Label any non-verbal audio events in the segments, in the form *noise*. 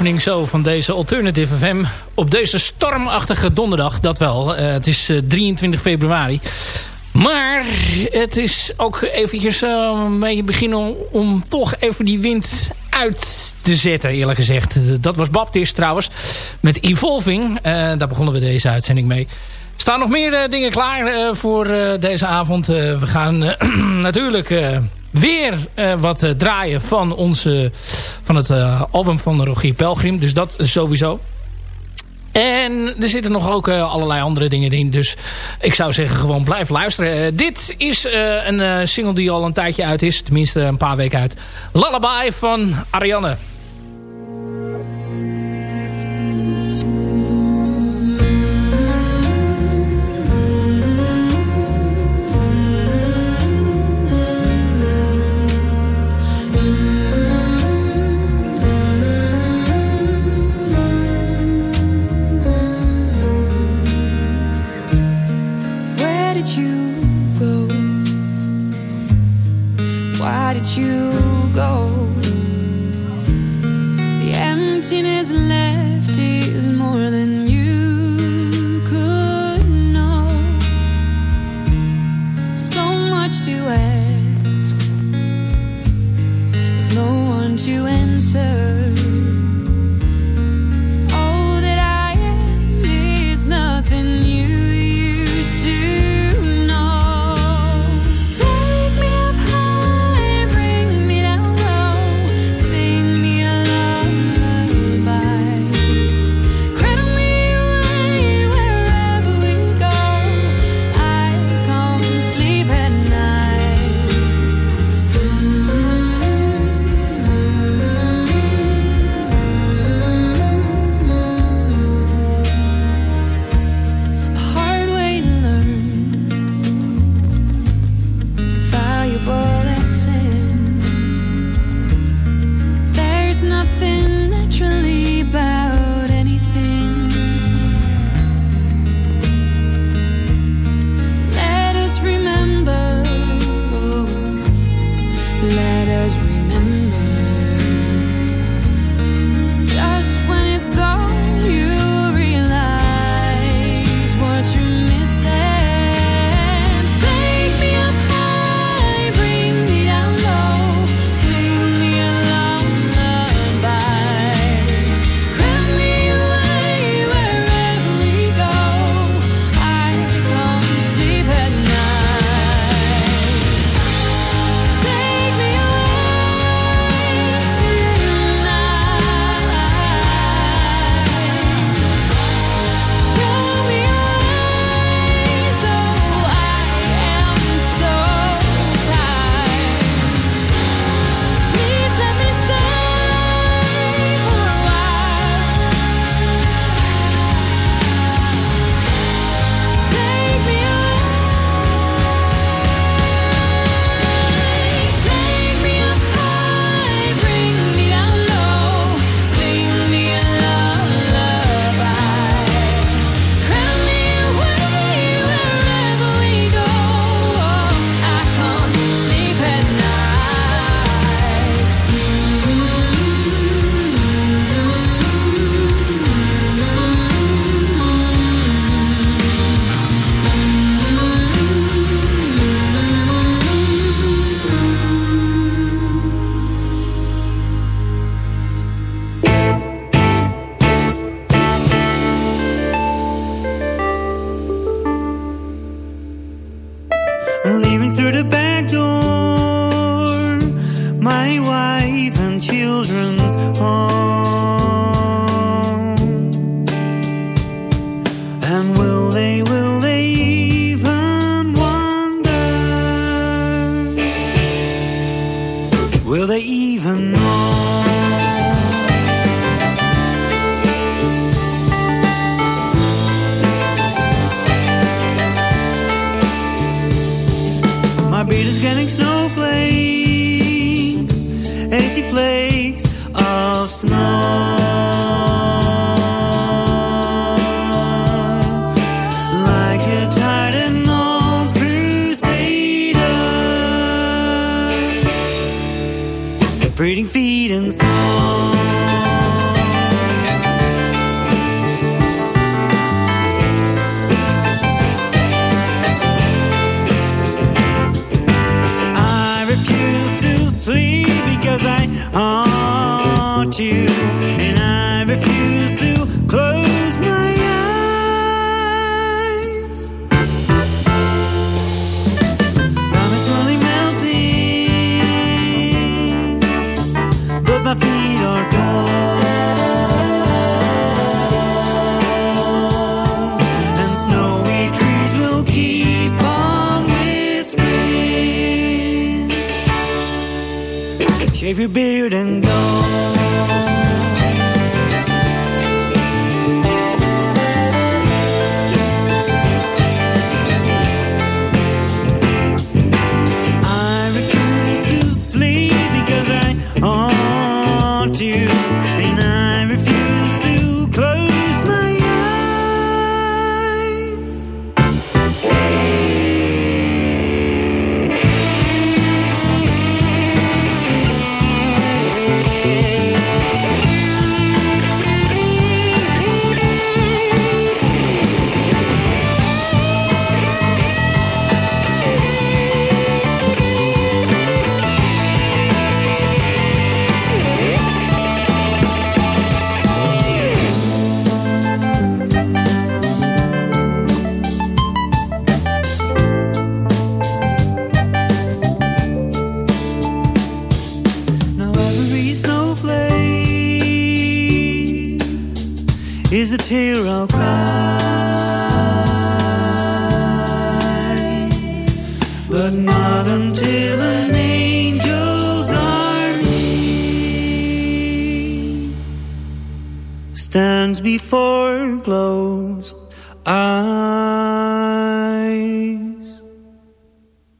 Opening zo van deze Alternative FM. Op deze stormachtige donderdag, dat wel. Uh, het is uh, eh, 23 februari. Maar het is ook eventjes uh, een beetje beginnen om toch even die wind uit te zetten, eerlijk gezegd. Dat was Baptist trouwens, met Evolving. daar begonnen we deze uitzending mee. Er staan nog meer dingen klaar voor deze avond. we gaan *clears throat* natuurlijk weer uh, wat uh, draaien van, onze, van het uh, album van Rogier Pelgrim. Dus dat sowieso. En er zitten nog ook allerlei andere dingen in. Dus ik zou zeggen gewoon blijf luisteren. dit is een single die al een tijdje uit is. Tenminste een paar weken uit. Lullaby van Ariane. why did you go? The emptiness left.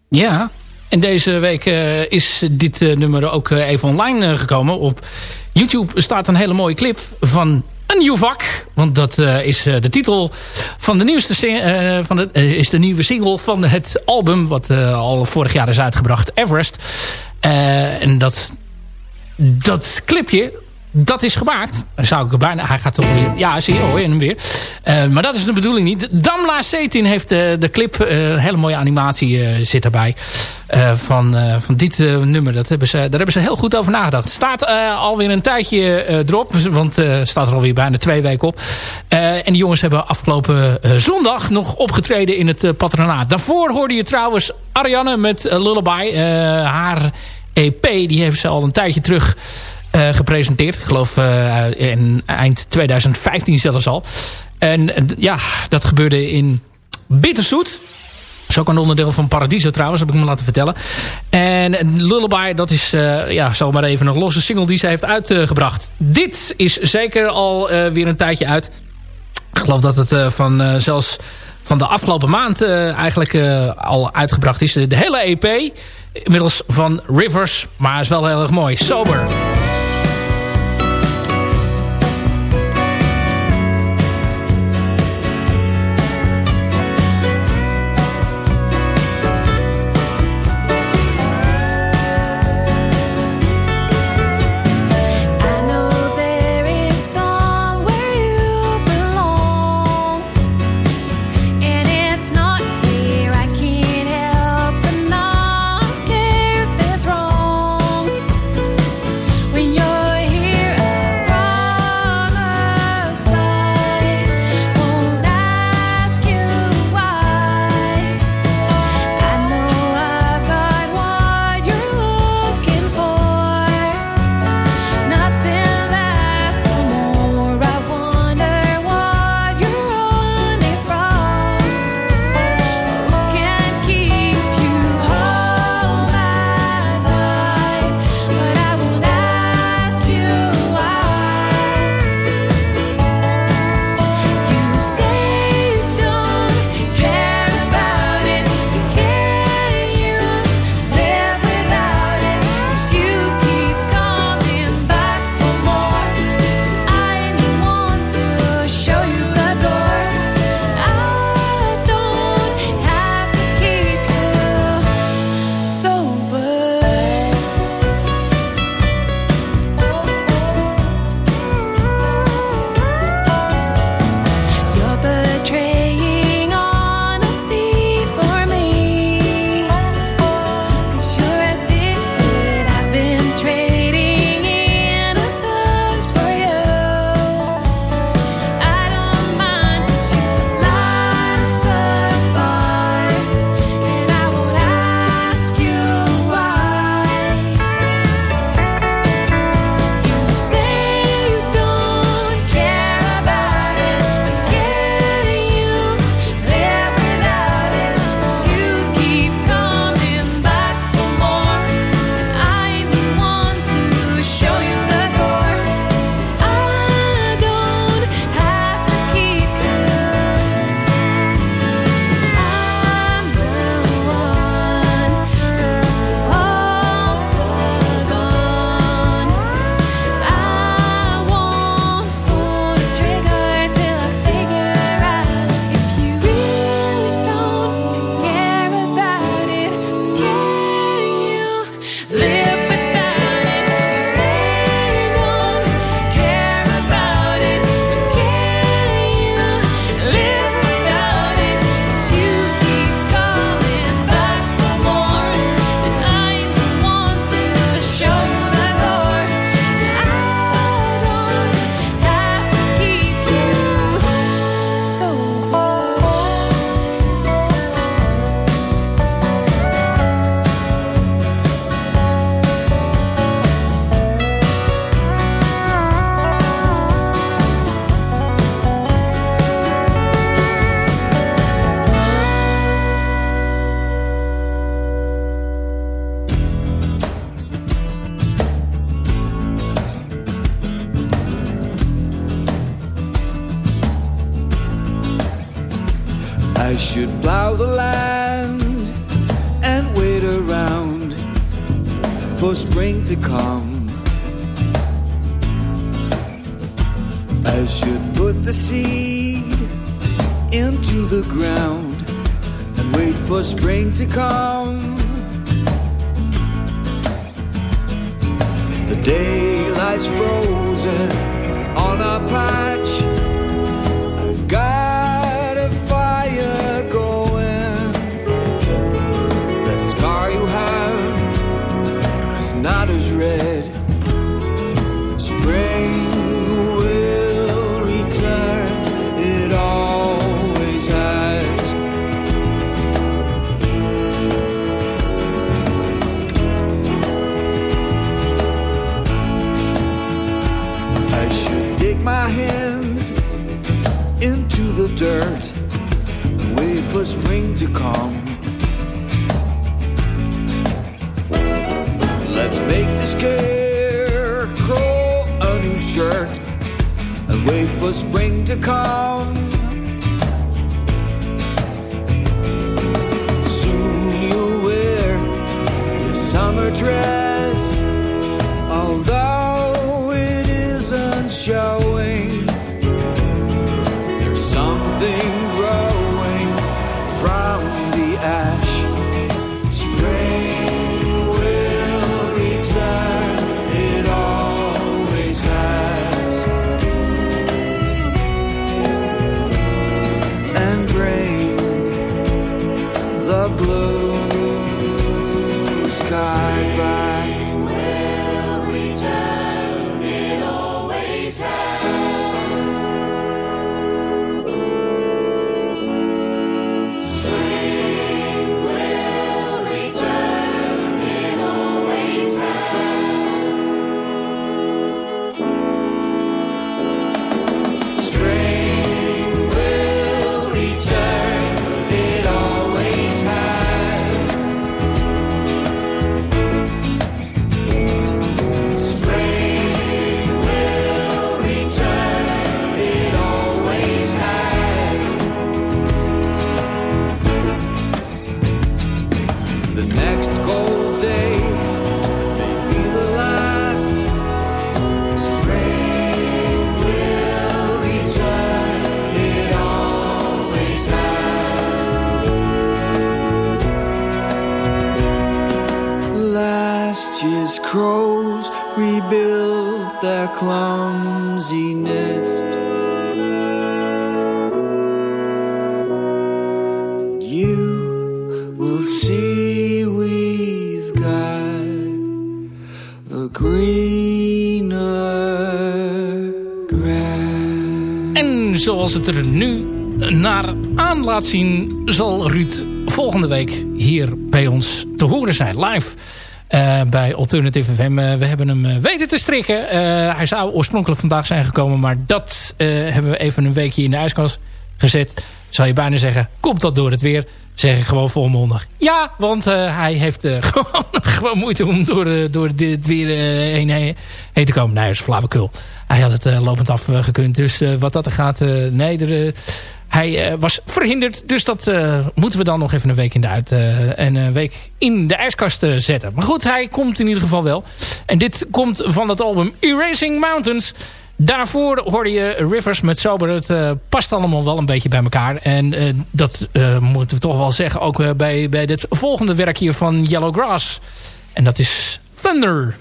Ja, en deze week uh, is dit uh, nummer ook uh, even online gekomen. Op YouTube staat een hele mooie clip van een nieuw vak. Want dat is de titel van de nieuwste van de, is de nieuwe single van het album. Wat al vorig jaar is uitgebracht. Everest. en dat, dat clipje dat is gemaakt. Zou ik bijna, hij gaat toch weer... Ja, zie je, hoor je hem weer. Uh, maar dat is de bedoeling niet. Damla Setin heeft uh, de clip, uh, hele mooie animatie zit erbij. van, van dit nummer. Dat hebben ze, daar hebben ze heel goed over nagedacht. Staat alweer een tijdje erop. Want staat er alweer bijna twee weken op. en die jongens hebben afgelopen zondag nog opgetreden in het patronaat. Daarvoor hoorde je trouwens Ariane met Lullaby. haar EP, die heeft ze al een tijdje terug uh, gepresenteerd. Ik geloof uh, in eind 2015 zelfs al. En ja, dat gebeurde in Bitterzoet. Dat is ook een onderdeel van Paradiso trouwens, heb ik me laten vertellen. En Lullaby, dat is uh, ja, zomaar even een losse single die ze heeft uitgebracht. Dit is zeker al weer een tijdje uit. Ik geloof dat het van zelfs van de afgelopen maand eigenlijk al uitgebracht is. De hele EP, inmiddels van Rivers, maar is wel heel erg mooi. Sober. For spring to come. Let's make the scarecrow a new shirt and wait for spring to come. Soon you'll wear your summer dress, zoals het er nu naar aan laat zien... zal Ruud volgende week hier bij ons te horen zijn. Live eh, bij Alternative FM. Eh, we hebben hem eh, weten te strikken. Hij zou oorspronkelijk vandaag zijn gekomen... maar dat hebben we even een weekje in de ijskast gezet. Zou je bijna zeggen, komt dat door het weer? Zeg ik gewoon volmondig. Ja, want eh, hij heeft eh, *laughs* gewoon, gewoon moeite om door, eh, door dit weer heen, heen, heen te komen. Nee, is flauwekul. Hij had het lopend af gekund. Dus wat dat er gaat, nee, hij was verhinderd. Dus dat moeten we dan nog even een week in de, uit, en een week in de ijskast zetten. Maar goed, hij komt in ieder geval wel. En dit komt van het album Erasing Mountains. Daarvoor hoorde je Rivers met Sober. Het eh, past allemaal wel een beetje bij elkaar. En eh, dat eh, moeten we toch wel zeggen. Ook bij, bij dit volgende werk hier van Yellow Grass. En dat is Thunder.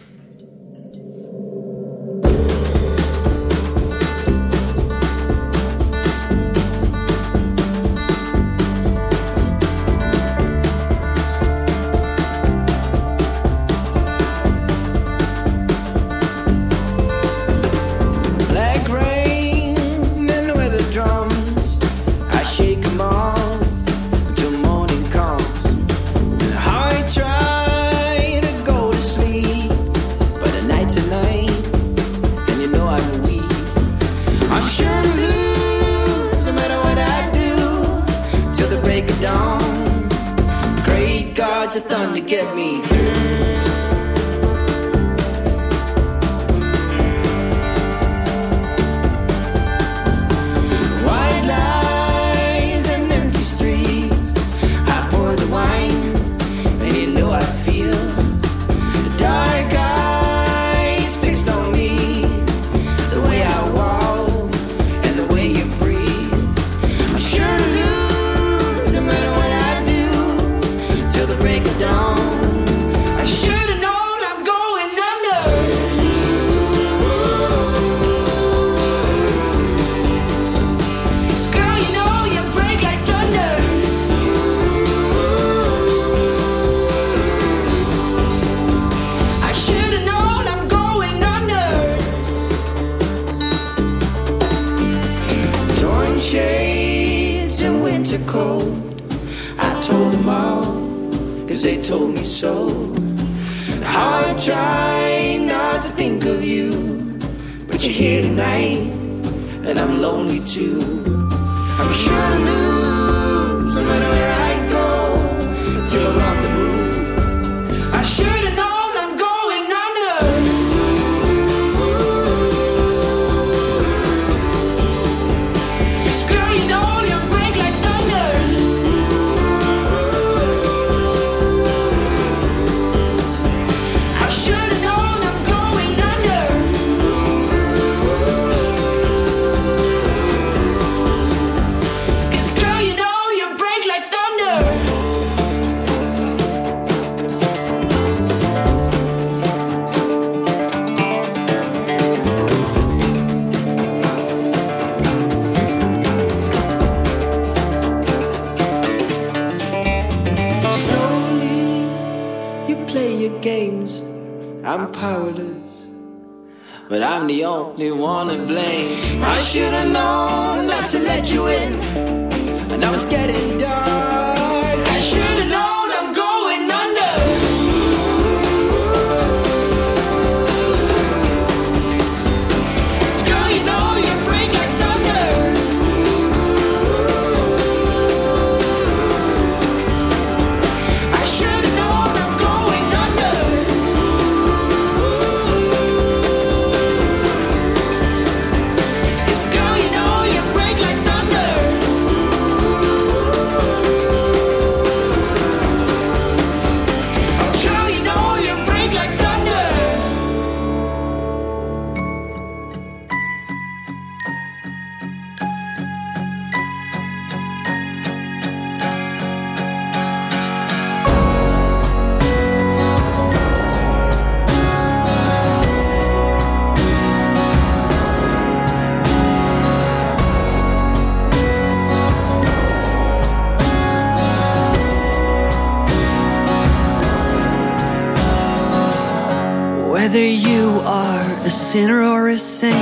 Whether you are a sinner or a saint,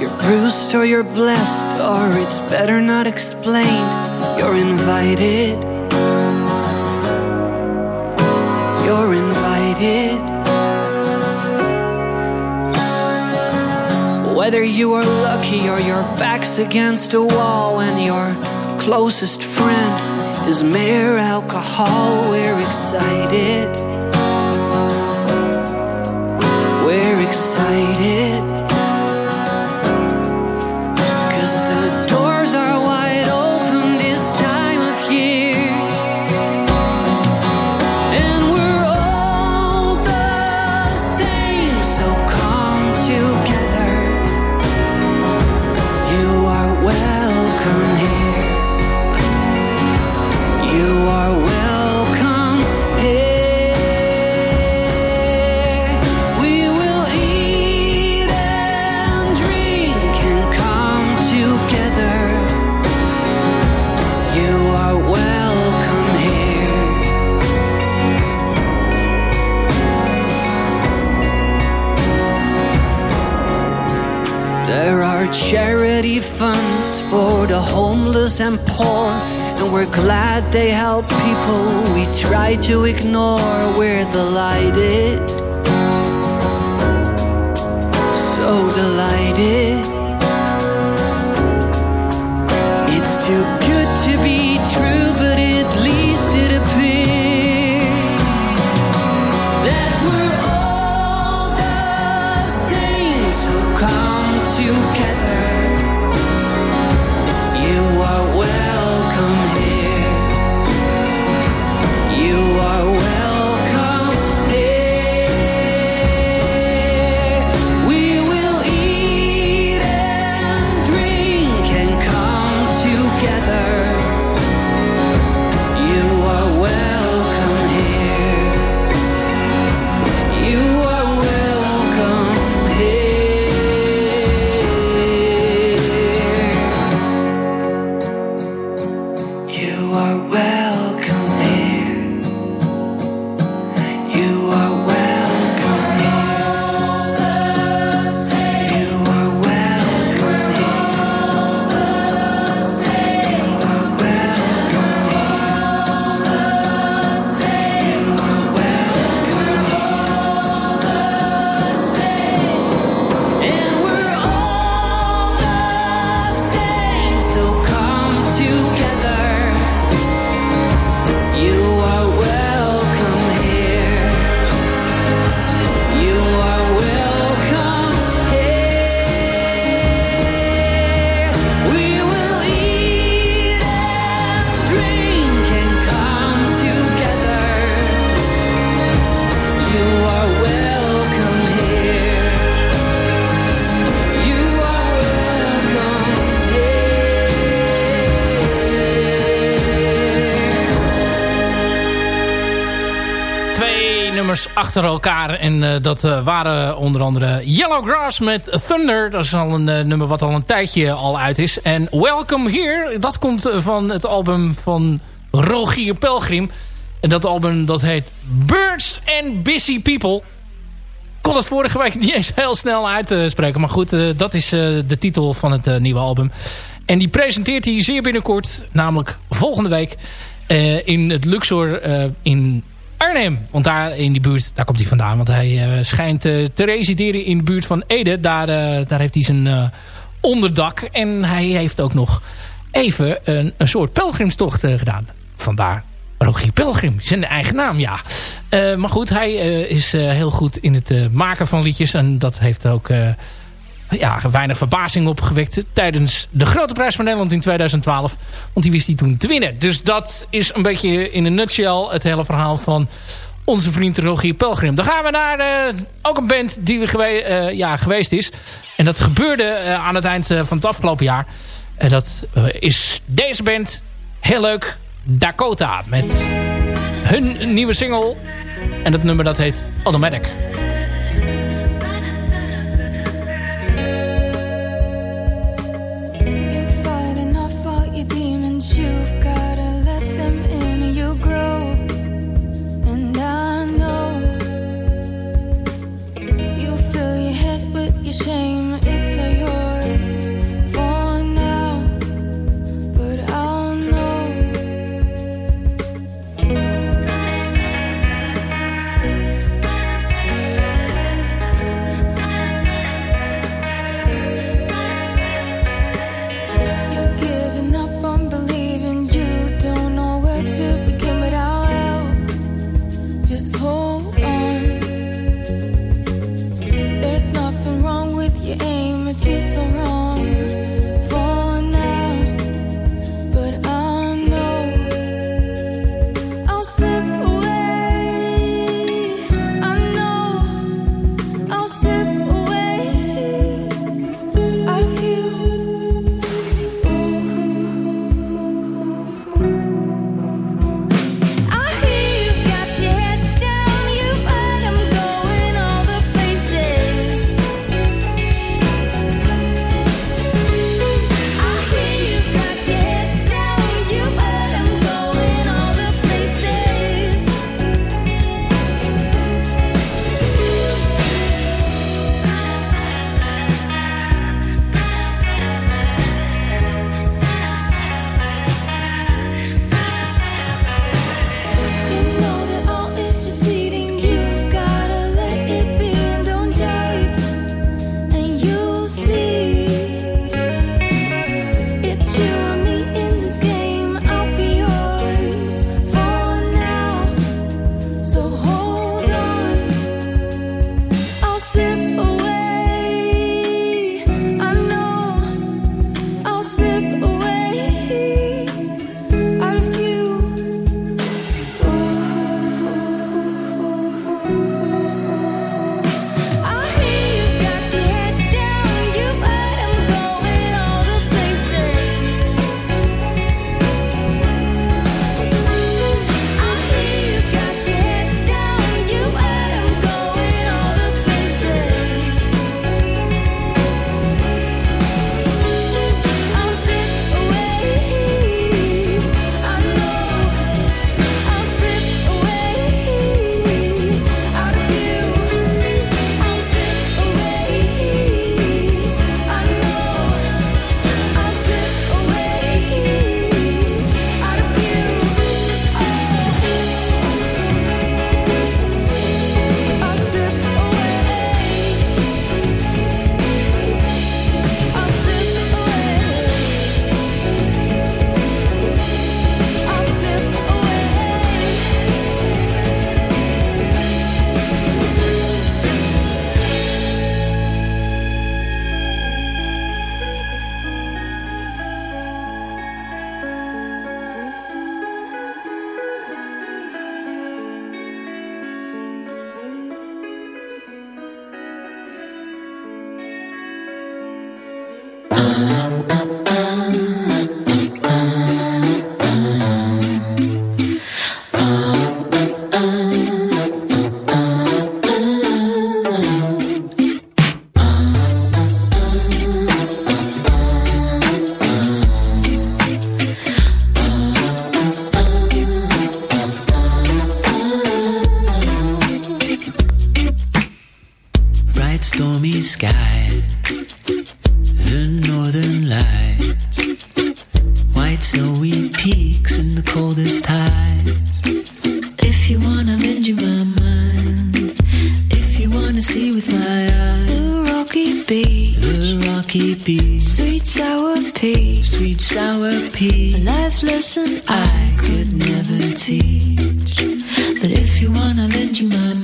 you're bruised or you're blessed, or it's better not explained, you're invited. You're invited. Whether you are lucky or your back's against a wall, and your closest friend is mere alcohol, we're excited. excited. and poor And we're glad they help people. We try to ignore We're delighted So delighted. Achter elkaar. En dat waren onder andere Yellow Grass met Thunder. Dat is al een nummer wat al een tijdje al uit is. En Welcome Here, dat komt van het album van Rogier Pelgrim. En dat album dat heet Birds and Busy People kon het vorige week *laughs* niet eens heel snel uitspreken. Maar goed, dat is de titel van het nieuwe album. En die presenteert hij zeer binnenkort, namelijk volgende week... In het Luxor in Arnhem. Want daar in die buurt, daar komt hij vandaan. Want hij uh, schijnt te resideren in de buurt van Ede. Daar, daar heeft hij zijn onderdak. En hij heeft ook nog even een, een soort pelgrimstocht gedaan. Vandaar Rogier Pelgrim, zijn eigen naam, ja. maar goed, hij is heel goed in het maken van liedjes. En dat heeft ook ja, weinig verbazing opgewekt tijdens de Grote Prijs van Nederland in 2012. Want die wist hij toen te winnen. Dus dat is een beetje in een nutshell het hele verhaal van onze vriend Rogier Pelgrim. Dan gaan we naar uh, ook een band die we gewe uh, ja, geweest is. En dat gebeurde uh, aan het eind van het afgelopen jaar. En dat is deze band. Heel leuk. Dakota. Met hun nieuwe single. En dat nummer dat heet Automatic. But if you wanna lend your mind,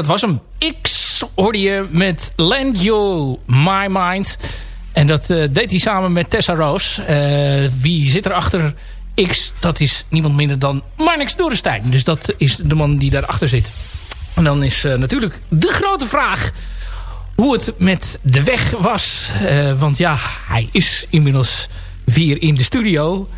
dat was hem. X hoorde met Lend You My Mind. En dat eh, deed hij samen met Tessa Roos. Eh, wie zit er achter X? Dat is niemand minder dan Marnix Doerenstein. Dus dat is de man die daarachter zit. En dan is eh, natuurlijk de grote vraag... hoe het met de weg was. Want ja, hij is inmiddels weer in de studio...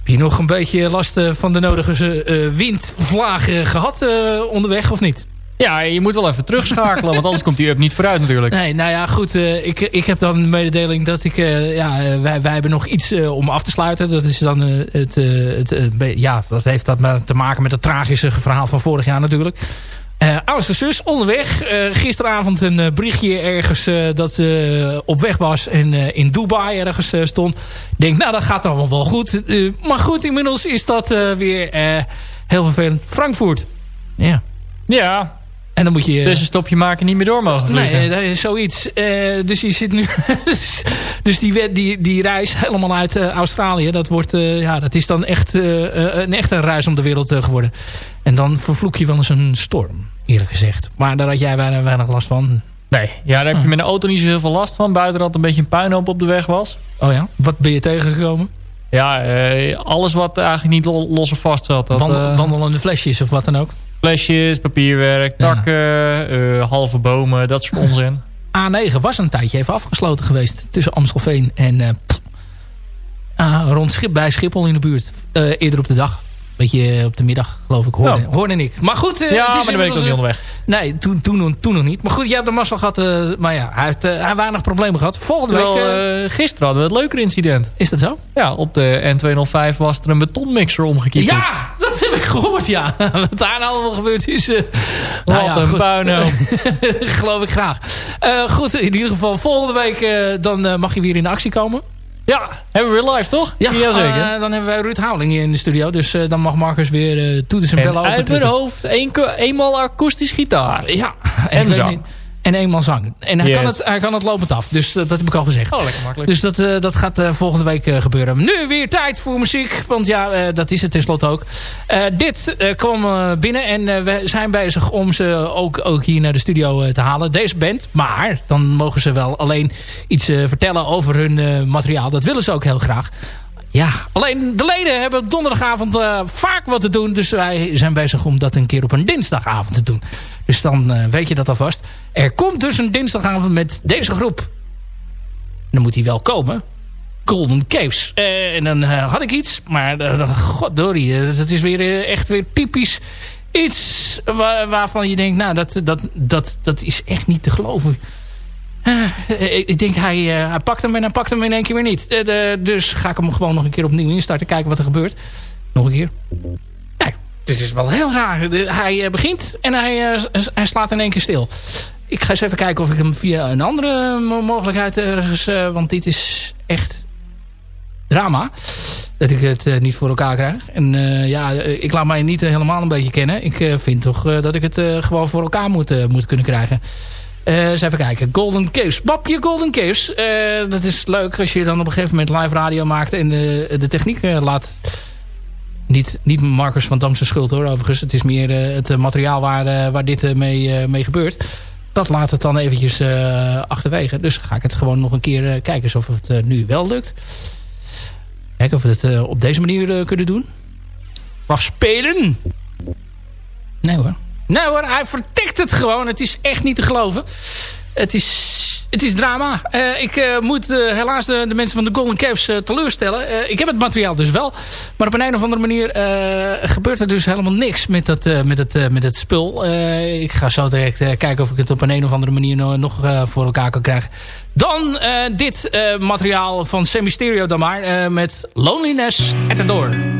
Heb je nog een beetje last van de nodige windvlagen gehad eh, onderweg of niet? Ja, je moet wel even terugschakelen, want anders komt die up niet vooruit natuurlijk. Nee, nou ja, goed. eh, ik, ik heb dan de mededeling dat ik... eh, ja, eh, wij, wij hebben nog iets om af te sluiten. Dat is dan het... het ja, dat heeft dat maar te maken met het tragische verhaal van vorig jaar natuurlijk. Eh oudste zus, onderweg. Gisteravond een eh, berichtje ergens dat op weg was en in Dubai ergens stond. Ik denk, nou dat gaat dan wel goed. Maar goed, inmiddels is dat weer heel vervelend. Frankfurt. Ja. Ja, En dan moet je... dus een stopje maken niet meer door mogen vliegen. Nee, dat is zoiets. Eh, dus je zit nu... *laughs* dus- dus die, die, die reis helemaal uit eh, Australië... Dat, wordt, eh, ja, dat is dan echt eh, eh, een echte reis om de wereld eh, geworden. En dan vervloek je wel eens een storm, eerlijk gezegd. Maar daar had jij weinig, weinig last van. Nee, ja, daar heb je met een auto niet zo heel veel last van. Buiten dat een beetje een puinhoop op de weg was. Oh ja? Wat ben je tegengekomen? Ja, eh, alles wat eigenlijk niet lo- los of vast zat. Dat, Wandel- eh, wandelende flesjes of wat dan ook. Flesjes, papierwerk, takken, eh, halve bomen, dat soort onzin. A9 was een tijdje even afgesloten geweest tussen Amstelveen en eh, ah, rond Schip bij Schiphol in de buurt. Eh, eerder op de dag. Beetje op de middag, geloof ik, hoorde, Ja. hoorde ik. Maar goed, ja, het is maar dan ben ik ook niet onderweg. Nee, toen, toen, toen nog niet. Maar goed, jij hebt de mazzel gehad. eh, maar ja, hij heeft, hij heeft weinig problemen gehad. Volgende Terwijl, week... gisteren hadden we het leuker incident. is dat zo? Ja, op de N205 was er een betonmixer omgekiepeld. Ja, heb ik gehoord, ja. *laughs* Wat daar nou allemaal gebeurd is. Wat nou ja, een puinhoop. *laughs* Geloof ik graag. Eh, goed, in ieder geval volgende week eh, dan mag je weer in actie komen. Ja, hebben we weer live, toch? Ja, Jazeker. dan hebben wij Ruud Houweling hier in de studio. Dus dan mag Marcus weer eh toeters en en bellen uit mijn hoofd één, eenmaal akoestisch gitaar. Ja, *laughs* En niet. En eenmaal zang. En hij, Yes. kan het, hij kan het lopend af. Dus eh, dat heb ik al gezegd. Oh, lekker makkelijk. Dus dat, eh, dat gaat eh, volgende week gebeuren. Nu weer tijd voor muziek. Want ja, dat is het tenslotte ook. Dit kwam binnen. En we zijn bezig om ze ook, ook hier naar de studio te halen. Deze band. Maar dan mogen ze wel alleen iets vertellen over hun materiaal. Dat willen ze ook heel graag. Ja, alleen de leden hebben donderdagavond eh, vaak wat te doen. Dus wij zijn bezig om dat een keer op een dinsdagavond te doen. Dus dan eh, weet je dat alvast. Er komt dus een dinsdagavond met deze groep. Dan moet hij wel komen. Golden Caves. Eh, en dan had ik iets. Maar goddorie, dat is weer echt weer typisch iets waar, waarvan je denkt... Nou, dat, dat, dat, dat is echt niet te geloven. Uh, ik denk, hij, uh, hij pakt hem en hij pakt hem in één keer weer niet. Uh, dus ga ik hem gewoon nog een keer opnieuw instarten. Kijken wat er gebeurt. Nog een keer. Nee, dit is wel heel raar. Hij begint en hij, hij slaat in één keer stil. Ik ga eens even kijken of ik hem via een andere mogelijkheid ergens... want dit is echt drama. Dat ik het niet voor elkaar krijg. En ja, ik laat mij niet helemaal een beetje kennen. Ik vind toch dat ik het gewoon voor elkaar moet, moet kunnen krijgen. Uh, eens even kijken. Golden Caves. Mapje Golden Caves. Uh, dat is leuk als je dan op een gegeven moment live radio maakt en de, de techniek uh, laat. Niet, niet Marcus van Damse schuld hoor overigens. Het is meer het materiaal waar, waar dit mee, mee gebeurt. Dat laat het dan eventjes achterwege. Dus ga ik het gewoon nog een keer kijken of het nu wel lukt. Kijken of we het op deze manier kunnen doen. Afspelen. Nee hoor. Nee hoor, hij vertikt het gewoon. Het is echt niet te geloven. Het is, het is drama. Uh, ik uh, moet uh, helaas de, mensen van de Golden Caves teleurstellen. ik heb het materiaal dus wel. Maar op een, een of andere manier gebeurt er dus helemaal niks met, dat, met, het, met het spul. ik ga zo direct kijken of ik het op een, een of andere manier nog voor elkaar kan krijgen. Dan dit materiaal van Semi-Stereo dan maar. met Loneliness at the Door.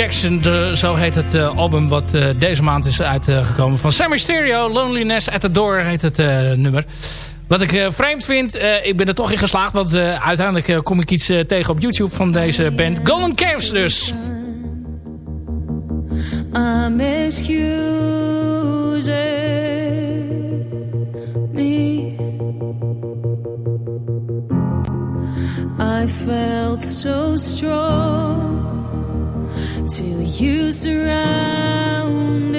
De, zo heet het eh, album wat eh, deze maand is uitgekomen. van Sammy Stereo, Loneliness at the Door heet het eh, nummer. Wat ik vreemd vind, ik ben er toch in geslaagd. Want uiteindelijk kom ik iets tegen op YouTube van deze band. Golden Caves dus. I'm me. I felt so strong till you surround.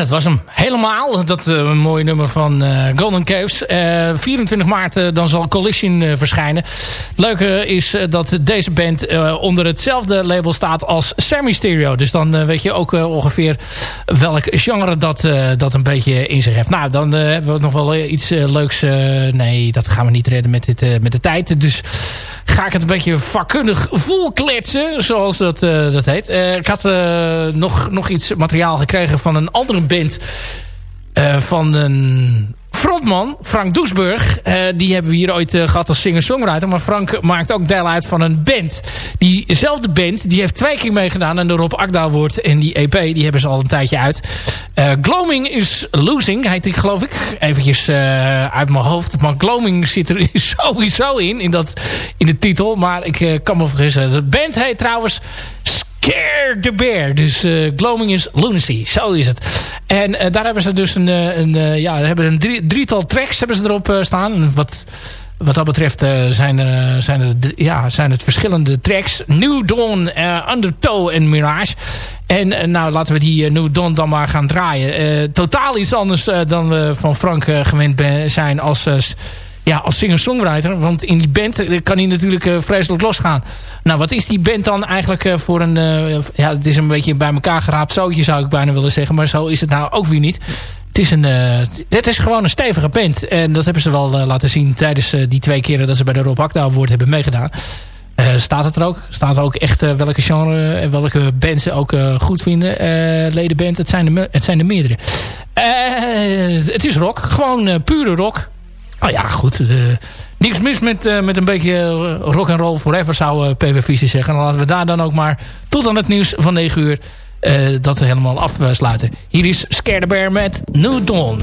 Dat was hem helemaal. Dat uh, mooie nummer van uh, Golden Caves. Uh, eh, 24 maart dan zal Collision verschijnen. Het leuke is dat deze band onder hetzelfde label staat als Semi Stereo. Dus dan weet je ook ongeveer welk genre dat, dat een beetje in zich heeft. Nou, dan hebben we nog wel iets leuks. nee, dat gaan we niet redden met, dit, met de tijd. Dus ga ik het een beetje vakkundig volkletsen, zoals dat, dat heet. Ik had nog, nog iets materiaal gekregen van een andere band van een frontman, Frank Doesburg, uh, die hebben we hier ooit uh, gehad als singer-songwriter. Maar Frank maakt ook deel uit van een band. Diezelfde band, die heeft twee keer meegedaan en de Rob Akda wordt. En die EP, die hebben ze al een tijdje uit. Uh, Gloaming is Losing, heet die geloof ik. Eventjes uit mijn hoofd. Maar Gloaming zit er *laughs* sowieso in, in, dat, in de titel. Maar ik kan me vergissen. De band heet trouwens Care the Bear. Dus uh, Gloaming is Lunacy. Zo is het. En uh, daar hebben ze dus een, uh, een ja, hebben een drie, drietal tracks hebben ze erop staan. Wat, wat dat betreft zijn, er, zijn, er, ja, zijn het verschillende tracks. New Dawn, Undertow en Mirage. En nou, laten we die New Dawn dan maar gaan draaien. totaal iets anders dan we van Frank gewend zijn als ja, als singer-songwriter. Want in die band eh, kan hij natuurlijk uh, vreselijk losgaan. Nou, wat is die band dan eigenlijk uh, voor een... Ja, het is een beetje bij elkaar geraapt zoutje zou ik bijna willen zeggen. Maar zo is het nou ook weer niet. Het is, een, het is gewoon een stevige band. En dat hebben ze wel laten zien tijdens die twee keren dat ze bij de Rob Akda Award hebben meegedaan. staat het er ook. Staat er ook echt welke genre en welke bands ze ook goed vinden. ledenband, het zijn de, het zijn de meerdere. het is rock. Gewoon pure rock. Nou ja, goed. Uh, niks mis met, uh, met een beetje uh, rock and roll forever zou PW zeggen. Dan laten we daar dan ook maar tot aan het nieuws van 9 uur dat helemaal afsluiten. Hier is Scare Bear met New Dawn.